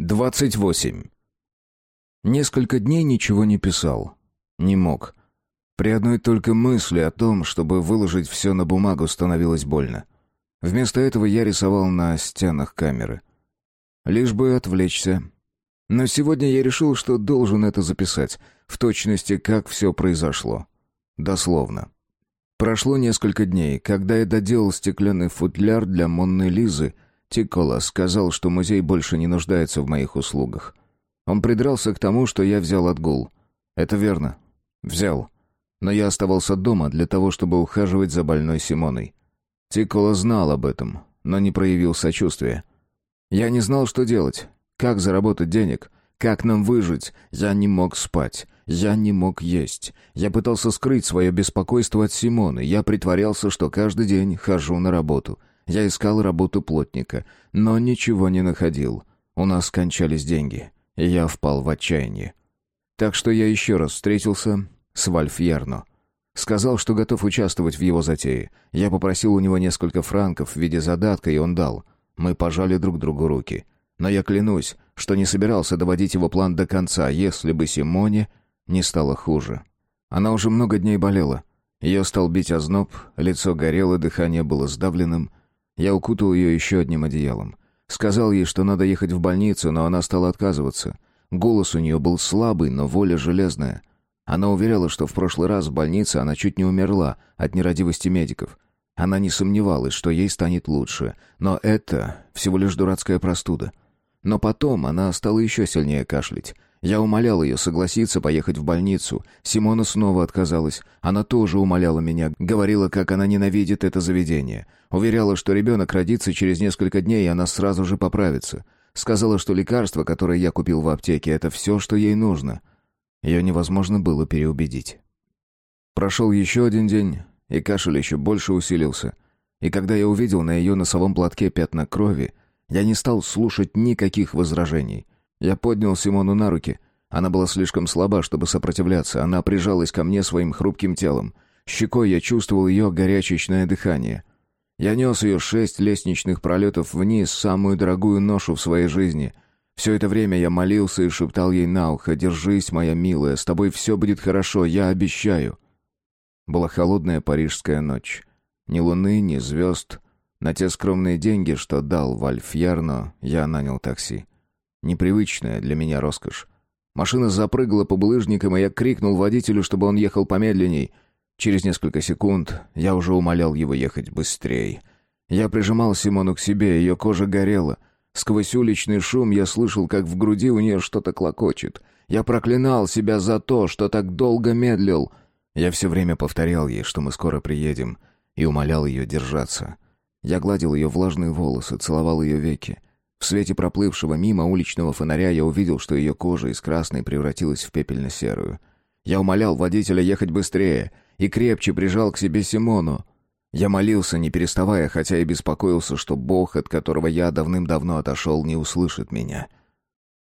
28. Несколько дней ничего не писал. Не мог. При одной только мысли о том, чтобы выложить все на бумагу, становилось больно. Вместо этого я рисовал на стенах камеры. Лишь бы отвлечься. Но сегодня я решил, что должен это записать, в точности, как все произошло. Дословно. Прошло несколько дней, когда я доделал стеклянный футляр для Монны Лизы — Тикола сказал, что музей больше не нуждается в моих услугах. Он придрался к тому, что я взял отгул. Это верно. Взял. Но я оставался дома для того, чтобы ухаживать за больной Симоной. Тикола знал об этом, но не проявил сочувствия. Я не знал, что делать. Как заработать денег? Как нам выжить? Я не мог спать. Я не мог есть. Я пытался скрыть свое беспокойство от Симоны. Я притворялся, что каждый день хожу на работу — я искал работу плотника, но ничего не находил. У нас кончались деньги, и я впал в отчаяние. Так что я еще раз встретился с Вальфьерно. Сказал, что готов участвовать в его затее. Я попросил у него несколько франков в виде задатка, и он дал. Мы пожали друг другу руки. Но я клянусь, что не собирался доводить его план до конца, если бы Симоне не стало хуже. Она уже много дней болела. Ее стал бить озноб, лицо горело, дыхание было сдавленным. Я укутал ее еще одним одеялом. Сказал ей, что надо ехать в больницу, но она стала отказываться. Голос у нее был слабый, но воля железная. Она уверяла, что в прошлый раз в больнице она чуть не умерла от нерадивости медиков. Она не сомневалась, что ей станет лучше, но это всего лишь дурацкая простуда. Но потом она стала еще сильнее кашлять. Я умолял ее согласиться поехать в больницу. Симона снова отказалась. Она тоже умоляла меня, говорила, как она ненавидит это заведение. Уверяла, что ребенок родится через несколько дней, и она сразу же поправится. Сказала, что лекарство, которое я купил в аптеке, это все, что ей нужно. Ее невозможно было переубедить. Прошел еще один день, и кашель еще больше усилился. И когда я увидел на ее носовом платке пятна крови, я не стал слушать никаких возражений. Я поднял Симону на руки. Она была слишком слаба, чтобы сопротивляться. Она прижалась ко мне своим хрупким телом. Щекой я чувствовал ее горячечное дыхание. Я нес ее шесть лестничных пролетов вниз, самую дорогую ношу в своей жизни. Все это время я молился и шептал ей на ухо, «Держись, моя милая, с тобой все будет хорошо, я обещаю». Была холодная парижская ночь. Ни луны, ни звезд. На те скромные деньги, что дал Вальфьярно, я нанял такси. Непривычная для меня роскошь. Машина запрыгала по булыжникам, и я крикнул водителю, чтобы он ехал помедленней. Через несколько секунд я уже умолял его ехать быстрее. Я прижимал Симону к себе, ее кожа горела. Сквозь уличный шум я слышал, как в груди у нее что-то клокочет. Я проклинал себя за то, что так долго медлил. Я все время повторял ей, что мы скоро приедем, и умолял ее держаться. Я гладил ее влажные волосы, целовал ее веки. В свете проплывшего мимо уличного фонаря я увидел, что ее кожа из красной превратилась в пепельно-серую. Я умолял водителя ехать быстрее и крепче прижал к себе Симону. Я молился, не переставая, хотя и беспокоился, что Бог, от которого я давным-давно отошел, не услышит меня.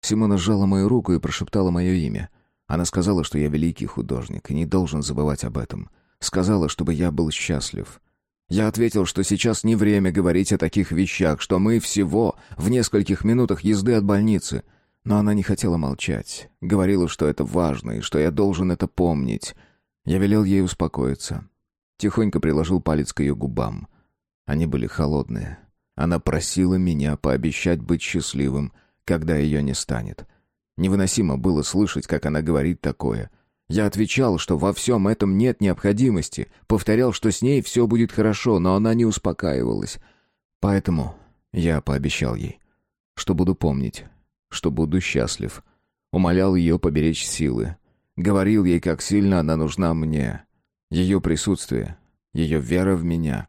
Симона сжала мою руку и прошептала мое имя. Она сказала, что я великий художник и не должен забывать об этом. Сказала, чтобы я был счастлив. Я ответил, что сейчас не время говорить о таких вещах, что мы всего в нескольких минутах езды от больницы. Но она не хотела молчать. Говорила, что это важно и что я должен это помнить. Я велел ей успокоиться. Тихонько приложил палец к ее губам. Они были холодные. Она просила меня пообещать быть счастливым, когда ее не станет. Невыносимо было слышать, как она говорит такое — я отвечал, что во всем этом нет необходимости, повторял, что с ней все будет хорошо, но она не успокаивалась. Поэтому я пообещал ей, что буду помнить, что буду счастлив. Умолял ее поберечь силы. Говорил ей, как сильно она нужна мне. Ее присутствие, ее вера в меня.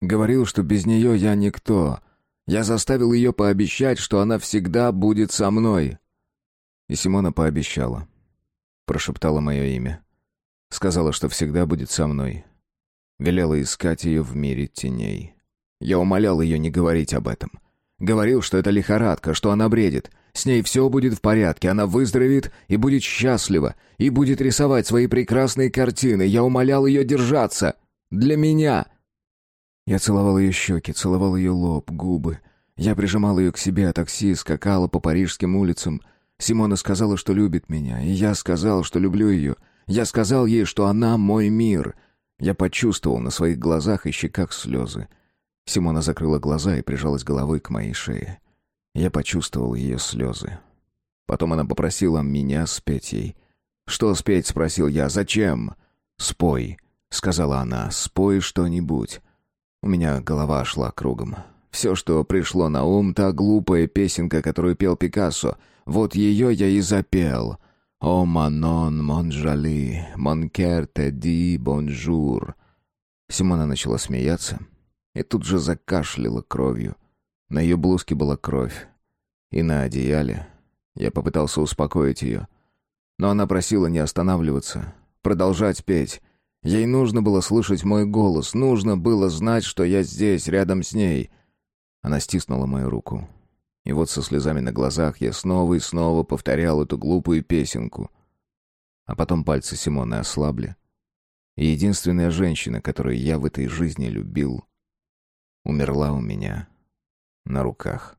Говорил, что без нее я никто. Я заставил ее пообещать, что она всегда будет со мной. И Симона пообещала прошептала мое имя. Сказала, что всегда будет со мной. Велела искать ее в мире теней. Я умолял ее не говорить об этом. Говорил, что это лихорадка, что она бредит. С ней все будет в порядке, она выздоровеет и будет счастлива, и будет рисовать свои прекрасные картины. Я умолял ее держаться. Для меня. Я целовал ее щеки, целовал ее лоб, губы. Я прижимал ее к себе, а такси скакало по парижским улицам. Симона сказала, что любит меня, и я сказал, что люблю ее. Я сказал ей, что она мой мир. Я почувствовал на своих глазах и щеках слезы. Симона закрыла глаза и прижалась головой к моей шее. Я почувствовал ее слезы. Потом она попросила меня спеть ей. «Что спеть?» — спросил я. «Зачем?» «Спой», — сказала она. «Спой что-нибудь». У меня голова шла кругом. Все, что пришло на ум, та глупая песенка, которую пел Пикассо, вот ее я и запел. «Ô, Manon, ma jolie, mon cœur te dit bonjour». Симона начала смеяться и тут же закашляла кровью. На ее блузке была кровь. И на одеяле. Я попытался успокоить ее. Но она просила не останавливаться, продолжать петь. Ей нужно было слышать мой голос, нужно было знать, что я здесь, рядом с ней. Она стиснула мою руку. И вот со слезами на глазах я снова и снова повторял эту глупую песенку. А потом пальцы Симоны ослабли. И единственная женщина, которую я в этой жизни любил, умерла у меня на руках.